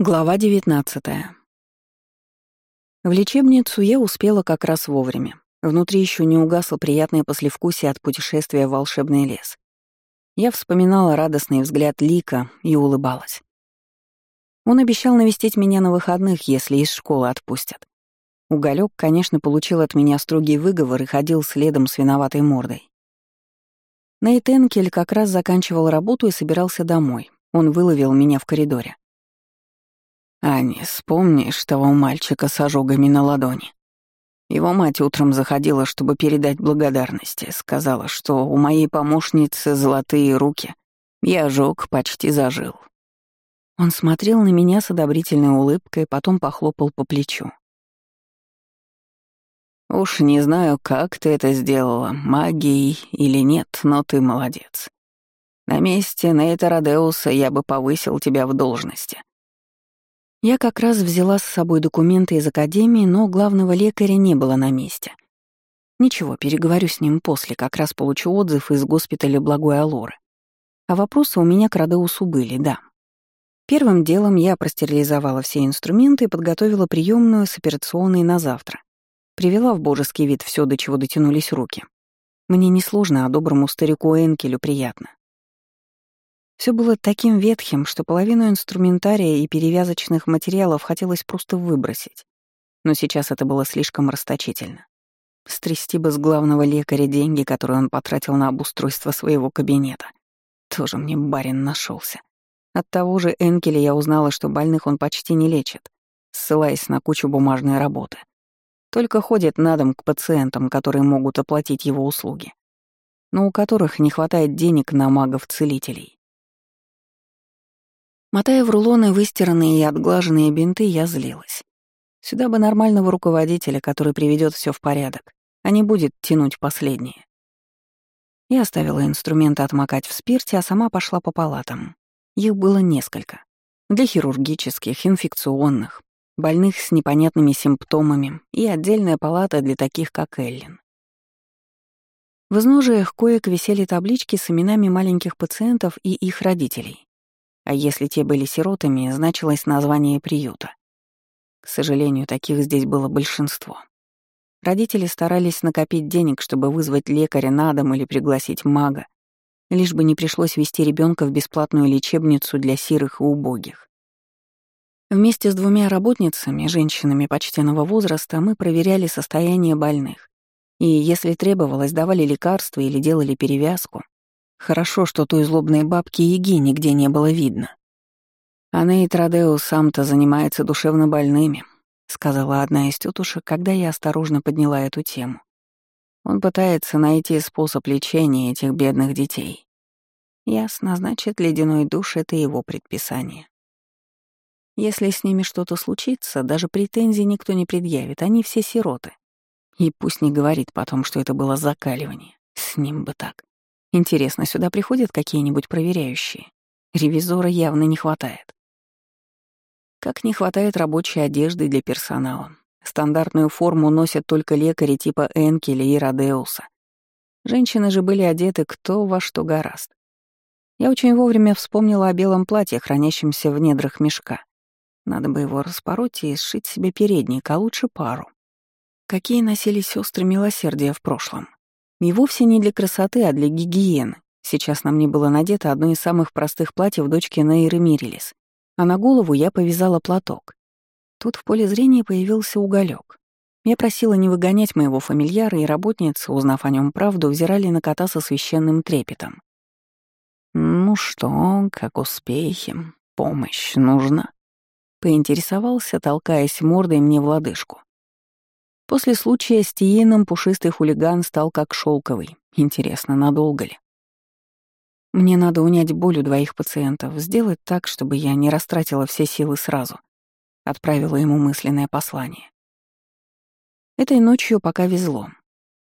Глава 19 В лечебницу я успела как раз вовремя. Внутри еще не угасло приятное послевкусие от путешествия в волшебный лес. Я вспоминала радостный взгляд Лика и улыбалась. Он обещал навестить меня на выходных, если из школы отпустят. Уголек, конечно, получил от меня строгий выговор и ходил следом с виноватой мордой. Нейт Энкель как раз заканчивал работу и собирался домой. Он выловил меня в коридоре. Ани, вспомнишь того мальчика с ожогами на ладони? Его мать утром заходила, чтобы передать благодарности. Сказала, что у моей помощницы золотые руки. Я ожог почти зажил. Он смотрел на меня с одобрительной улыбкой, потом похлопал по плечу. «Уж не знаю, как ты это сделала, магией или нет, но ты молодец. На месте Нейта Родеуса я бы повысил тебя в должности. Я как раз взяла с собой документы из академии, но главного лекаря не было на месте. Ничего, переговорю с ним после, как раз получу отзыв из госпиталя Благой Алоры. А вопросы у меня к Родеусу были, да. Первым делом я простерилизовала все инструменты и подготовила приемную с операционной на завтра. Привела в божеский вид все, до чего дотянулись руки. Мне несложно, а доброму старику Энкелю приятно. Все было таким ветхим, что половину инструментария и перевязочных материалов хотелось просто выбросить. Но сейчас это было слишком расточительно. Стрясти бы с главного лекаря деньги, которые он потратил на обустройство своего кабинета. Тоже мне барин нашелся. От того же Энкеля я узнала, что больных он почти не лечит, ссылаясь на кучу бумажной работы. Только ходит на дом к пациентам, которые могут оплатить его услуги, но у которых не хватает денег на магов-целителей. Мотая в рулоны выстиранные и отглаженные бинты, я злилась. Сюда бы нормального руководителя, который приведет все в порядок, а не будет тянуть последнее. Я оставила инструменты отмокать в спирте, а сама пошла по палатам. Их было несколько. Для хирургических, инфекционных, больных с непонятными симптомами и отдельная палата для таких, как Эллен. В изножиях коек висели таблички с именами маленьких пациентов и их родителей а если те были сиротами, значилось название приюта. К сожалению, таких здесь было большинство. Родители старались накопить денег, чтобы вызвать лекаря на дом или пригласить мага, лишь бы не пришлось вести ребенка в бесплатную лечебницу для сирых и убогих. Вместе с двумя работницами, женщинами почтенного возраста, мы проверяли состояние больных. И, если требовалось, давали лекарства или делали перевязку, Хорошо, что той злобной бабки Еги нигде не было видно. Она и Традео сам-то занимается душевно больными, сказала одна из тетушек, когда я осторожно подняла эту тему. Он пытается найти способ лечения этих бедных детей. Ясно, значит, ледяной душ — это его предписание. Если с ними что-то случится, даже претензий никто не предъявит, они все сироты. И пусть не говорит потом, что это было закаливание. С ним бы так. Интересно, сюда приходят какие-нибудь проверяющие? Ревизора явно не хватает. Как не хватает рабочей одежды для персонала. Стандартную форму носят только лекари типа Энкеля и Родеуса. Женщины же были одеты кто во что гораст. Я очень вовремя вспомнила о белом платье, хранящемся в недрах мешка. Надо бы его распороть и сшить себе передник, а лучше пару. Какие носили сестры милосердия в прошлом. И вовсе не для красоты, а для гигиены. Сейчас на мне было надето одно из самых простых платьев дочки Нейры Мирилис, а на голову я повязала платок. Тут в поле зрения появился уголек. Я просила не выгонять моего фамильяра, и работницы, узнав о нем правду, взирали на кота со священным трепетом. «Ну что, как успехи? Помощь нужна?» Поинтересовался, толкаясь мордой мне в лодыжку. После случая с Тиеном пушистый хулиган стал как шелковый. Интересно, надолго ли? Мне надо унять боль у двоих пациентов, сделать так, чтобы я не растратила все силы сразу. Отправила ему мысленное послание. Этой ночью пока везло.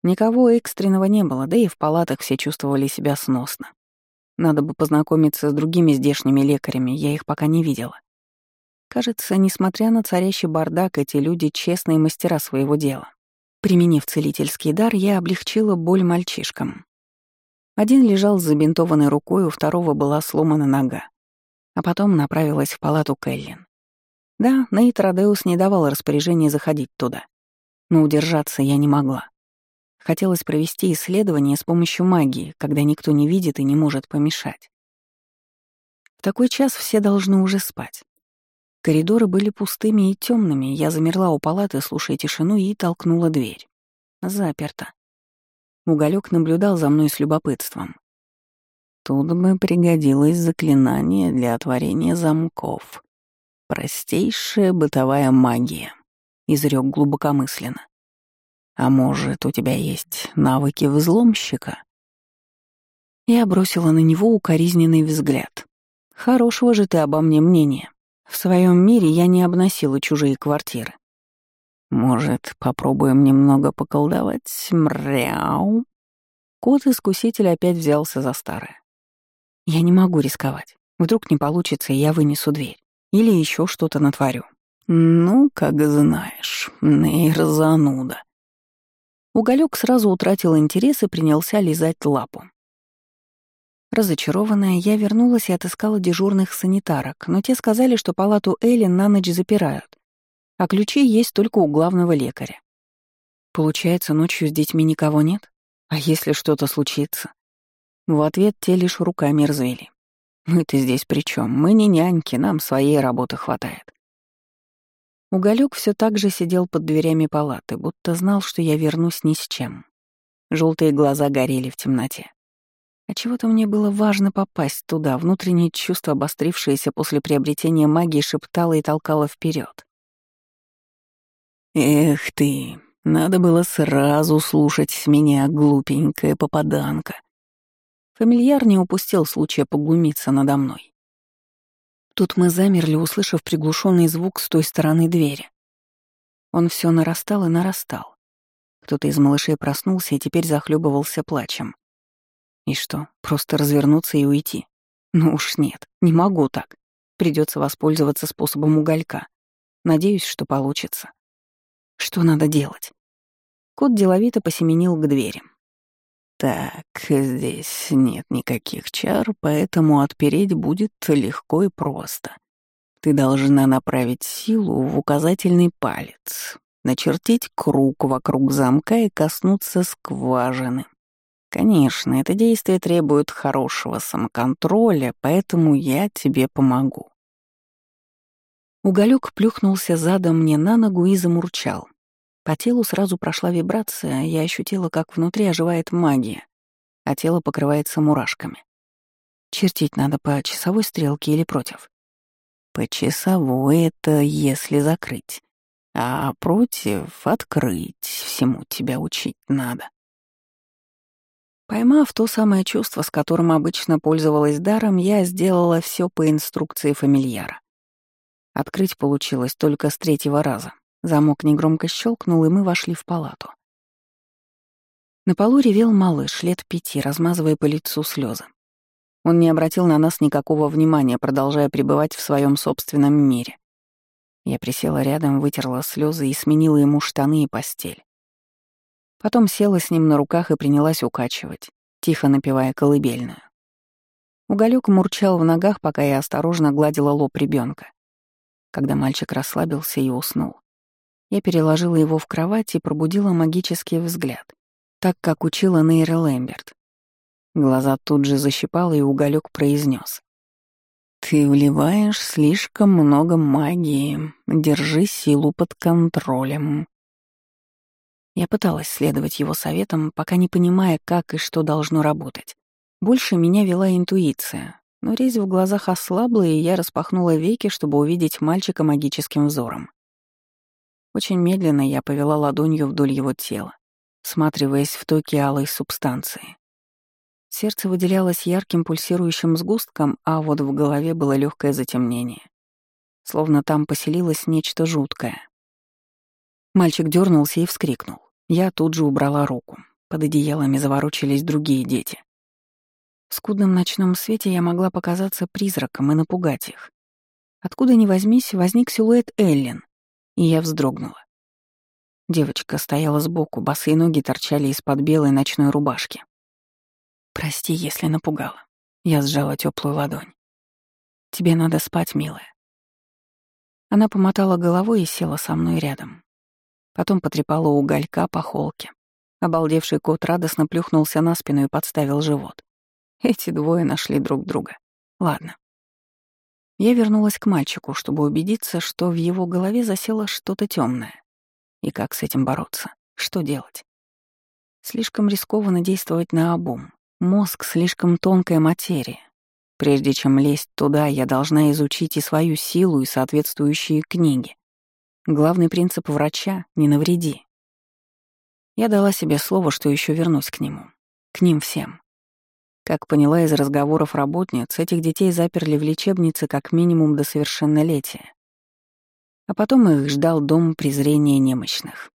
Никого экстренного не было, да и в палатах все чувствовали себя сносно. Надо бы познакомиться с другими здешними лекарями, я их пока не видела. Кажется, несмотря на царящий бардак, эти люди — честные мастера своего дела. Применив целительский дар, я облегчила боль мальчишкам. Один лежал с забинтованной рукой, у второго была сломана нога. А потом направилась в палату Кэллин. Да, Нейт Родеус не давал распоряжения заходить туда. Но удержаться я не могла. Хотелось провести исследование с помощью магии, когда никто не видит и не может помешать. В такой час все должны уже спать. Коридоры были пустыми и темными, я замерла у палаты, слушая тишину, и толкнула дверь. Заперто. Уголек наблюдал за мной с любопытством. Тут бы пригодилось заклинание для отворения замков. Простейшая бытовая магия, изрек глубокомысленно. А может, у тебя есть навыки взломщика? Я бросила на него укоризненный взгляд. Хорошего же ты обо мне мнения. В своем мире я не обносила чужие квартиры. Может, попробуем немного поколдовать? Мряу. Кот-искуситель опять взялся за старое. Я не могу рисковать. Вдруг не получится, и я вынесу дверь. Или еще что-то натворю. Ну, как знаешь, Нейр зануда. Уголек сразу утратил интерес и принялся лизать лапу. Разочарованная, я вернулась и отыскала дежурных санитарок, но те сказали, что палату Эллен на ночь запирают, а ключи есть только у главного лекаря. Получается, ночью с детьми никого нет? А если что-то случится? В ответ те лишь руками рзели. Мы-то здесь при чем? Мы не няньки, нам своей работы хватает. Уголек все так же сидел под дверями палаты, будто знал, что я вернусь ни с чем. Желтые глаза горели в темноте. А чего-то мне было важно попасть туда, внутреннее чувство, обострившееся после приобретения магии, шептало и толкало вперед. «Эх ты, надо было сразу слушать меня, глупенькая попаданка». Фамильяр не упустил случая поглумиться надо мной. Тут мы замерли, услышав приглушенный звук с той стороны двери. Он все нарастал и нарастал. Кто-то из малышей проснулся и теперь захлебывался плачем. И что, просто развернуться и уйти? Ну уж нет, не могу так. Придется воспользоваться способом уголька. Надеюсь, что получится. Что надо делать? Кот деловито посеменил к двери. Так, здесь нет никаких чар, поэтому отпереть будет легко и просто. Ты должна направить силу в указательный палец, начертить круг вокруг замка и коснуться скважины. Конечно, это действие требует хорошего самоконтроля, поэтому я тебе помогу. Уголек плюхнулся задом мне на ногу и замурчал. По телу сразу прошла вибрация, я ощутила, как внутри оживает магия, а тело покрывается мурашками. Чертить надо по часовой стрелке или против? По часовой — это если закрыть, а против — открыть, всему тебя учить надо. Поймав то самое чувство, с которым обычно пользовалась даром, я сделала все по инструкции фамильяра. Открыть получилось только с третьего раза. Замок негромко щелкнул, и мы вошли в палату. На полу ревел малыш, лет пяти, размазывая по лицу слезы. Он не обратил на нас никакого внимания, продолжая пребывать в своем собственном мире. Я присела рядом, вытерла слезы и сменила ему штаны и постель. Потом села с ним на руках и принялась укачивать, тихо напевая колыбельную. Уголек мурчал в ногах, пока я осторожно гладила лоб ребенка. Когда мальчик расслабился и уснул, я переложила его в кровать и пробудила магический взгляд, так как учила Нейра Лэмберт. Глаза тут же защипало, и уголек произнес: «Ты вливаешь слишком много магии. Держи силу под контролем. Я пыталась следовать его советам, пока не понимая, как и что должно работать. Больше меня вела интуиция, но резь в глазах ослабла, и я распахнула веки, чтобы увидеть мальчика магическим взором. Очень медленно я повела ладонью вдоль его тела, всматриваясь в токи алой субстанции. Сердце выделялось ярким пульсирующим сгустком, а вот в голове было легкое затемнение. Словно там поселилось нечто жуткое. Мальчик дернулся и вскрикнул. Я тут же убрала руку. Под одеялами заворочились другие дети. В скудном ночном свете я могла показаться призраком и напугать их. Откуда ни возьмись, возник силуэт Эллен, и я вздрогнула. Девочка стояла сбоку, босые ноги торчали из-под белой ночной рубашки. «Прости, если напугала». Я сжала теплую ладонь. «Тебе надо спать, милая». Она помотала головой и села со мной рядом. Потом потрепала уголька по холке. Обалдевший кот радостно плюхнулся на спину и подставил живот. Эти двое нашли друг друга. Ладно. Я вернулась к мальчику, чтобы убедиться, что в его голове засело что-то темное. И как с этим бороться? Что делать? Слишком рискованно действовать на обум. Мозг — слишком тонкая материя. Прежде чем лезть туда, я должна изучить и свою силу, и соответствующие книги. Главный принцип врача — не навреди. Я дала себе слово, что еще вернусь к нему. К ним всем. Как поняла из разговоров работниц, этих детей заперли в лечебнице как минимум до совершеннолетия. А потом их ждал дом презрения немощных,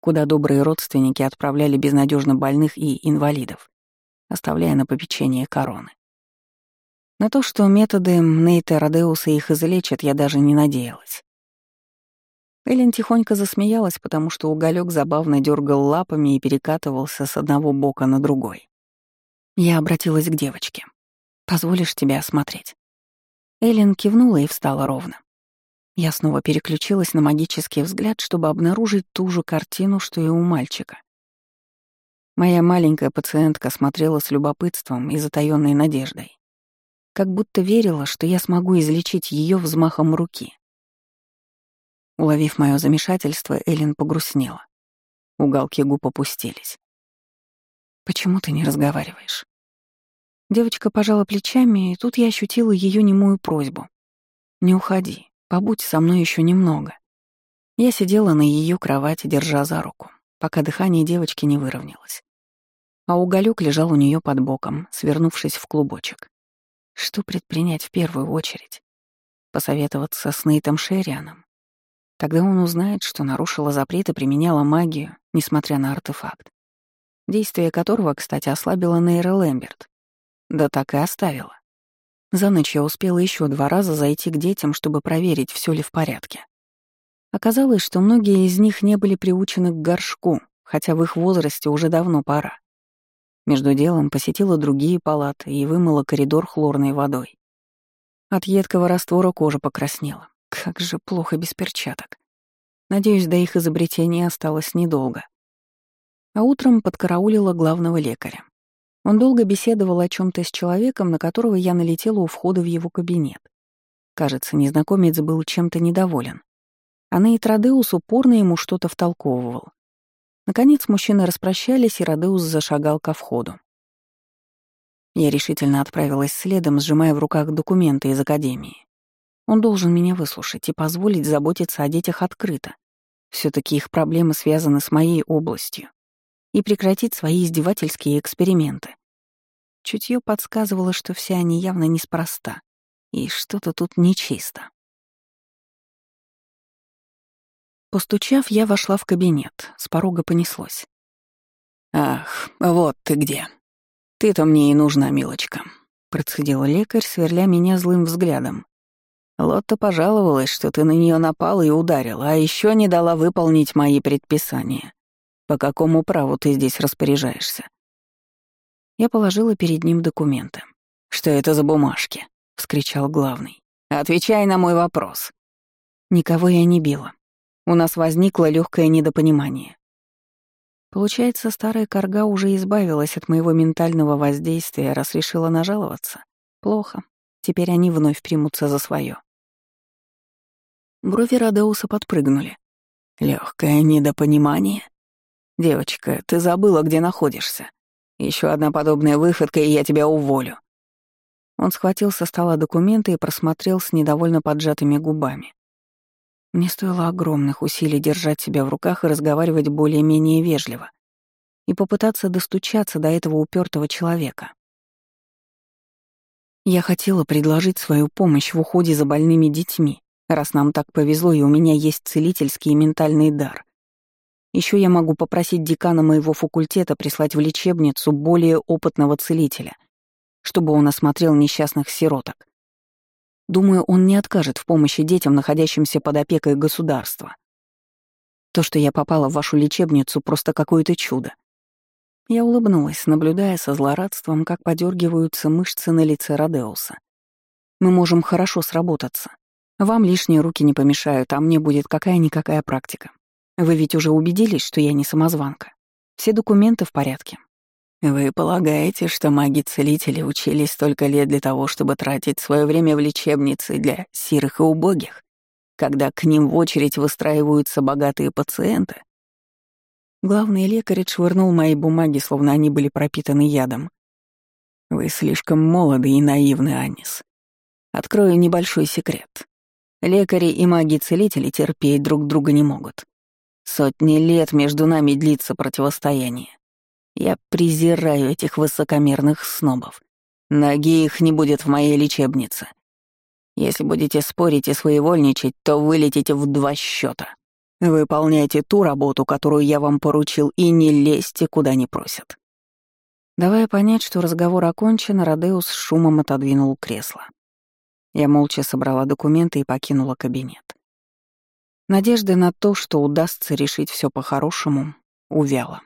куда добрые родственники отправляли безнадежно больных и инвалидов, оставляя на попечение короны. На то, что методы Нейта Родеуса их излечат, я даже не надеялась. Эллен тихонько засмеялась, потому что уголек забавно дергал лапами и перекатывался с одного бока на другой. Я обратилась к девочке. «Позволишь тебя осмотреть?» Эллен кивнула и встала ровно. Я снова переключилась на магический взгляд, чтобы обнаружить ту же картину, что и у мальчика. Моя маленькая пациентка смотрела с любопытством и затаённой надеждой. Как будто верила, что я смогу излечить ее взмахом руки. Уловив мое замешательство, Эллен погрустнела. Уголки губ опустились. «Почему ты не разговариваешь?» Девочка пожала плечами, и тут я ощутила ее немую просьбу. «Не уходи, побудь со мной еще немного». Я сидела на ее кровати, держа за руку, пока дыхание девочки не выровнялось. А уголек лежал у нее под боком, свернувшись в клубочек. Что предпринять в первую очередь? Посоветоваться с Нейтом Шерианом? Тогда он узнает, что нарушила запрет и применяла магию, несмотря на артефакт. Действие которого, кстати, ослабила Нейра Лэмберт, да так и оставила. За ночь я успела еще два раза зайти к детям, чтобы проверить, все ли в порядке. Оказалось, что многие из них не были приучены к горшку, хотя в их возрасте уже давно пора. Между делом посетила другие палаты и вымыла коридор хлорной водой. От едкого раствора кожа покраснела. Как же плохо без перчаток. Надеюсь, до их изобретения осталось недолго. А утром подкараулила главного лекаря. Он долго беседовал о чем то с человеком, на которого я налетела у входа в его кабинет. Кажется, незнакомец был чем-то недоволен. А Нейт Родеус упорно ему что-то втолковывал. Наконец мужчины распрощались, и Родеус зашагал ко входу. Я решительно отправилась следом, сжимая в руках документы из академии. Он должен меня выслушать и позволить заботиться о детях открыто. все таки их проблемы связаны с моей областью и прекратить свои издевательские эксперименты. Чутье подсказывало, что все они явно неспроста, и что-то тут нечисто. Постучав, я вошла в кабинет, с порога понеслось. «Ах, вот ты где. Ты-то мне и нужна, милочка», — процедил лекарь, сверля меня злым взглядом. Лотта пожаловалась, что ты на нее напала и ударила, а еще не дала выполнить мои предписания. По какому праву ты здесь распоряжаешься?» Я положила перед ним документы. «Что это за бумажки?» — вскричал главный. «Отвечай на мой вопрос». Никого я не била. У нас возникло легкое недопонимание. Получается, старая корга уже избавилась от моего ментального воздействия, раз решила нажаловаться. Плохо. Теперь они вновь примутся за свое. Брови Радеуса подпрыгнули. Легкое недопонимание. «Девочка, ты забыла, где находишься. Еще одна подобная выходка, и я тебя уволю». Он схватил со стола документы и просмотрел с недовольно поджатыми губами. Мне стоило огромных усилий держать себя в руках и разговаривать более-менее вежливо и попытаться достучаться до этого упертого человека. Я хотела предложить свою помощь в уходе за больными детьми, раз нам так повезло и у меня есть целительский и ментальный дар. Еще я могу попросить декана моего факультета прислать в лечебницу более опытного целителя, чтобы он осмотрел несчастных сироток. Думаю, он не откажет в помощи детям, находящимся под опекой государства. То, что я попала в вашу лечебницу, просто какое-то чудо. Я улыбнулась, наблюдая со злорадством, как подергиваются мышцы на лице Родеуса. Мы можем хорошо сработаться. Вам лишние руки не помешают, а мне будет какая-никакая практика. Вы ведь уже убедились, что я не самозванка. Все документы в порядке. Вы полагаете, что маги-целители учились столько лет для того, чтобы тратить свое время в лечебнице для сирых и убогих, когда к ним в очередь выстраиваются богатые пациенты? Главный лекарь отшвырнул мои бумаги, словно они были пропитаны ядом. Вы слишком молоды и наивны, Анис. Открою небольшой секрет. Лекари и маги-целители терпеть друг друга не могут. Сотни лет между нами длится противостояние. Я презираю этих высокомерных снобов. Ноги их не будет в моей лечебнице. Если будете спорить и своевольничать, то вылетите в два счета. Выполняйте ту работу, которую я вам поручил, и не лезьте, куда не просят. Давая понять, что разговор окончен, Родеус шумом отодвинул кресло. Я молча собрала документы и покинула кабинет. Надежды на то, что удастся решить все по-хорошему, увяла.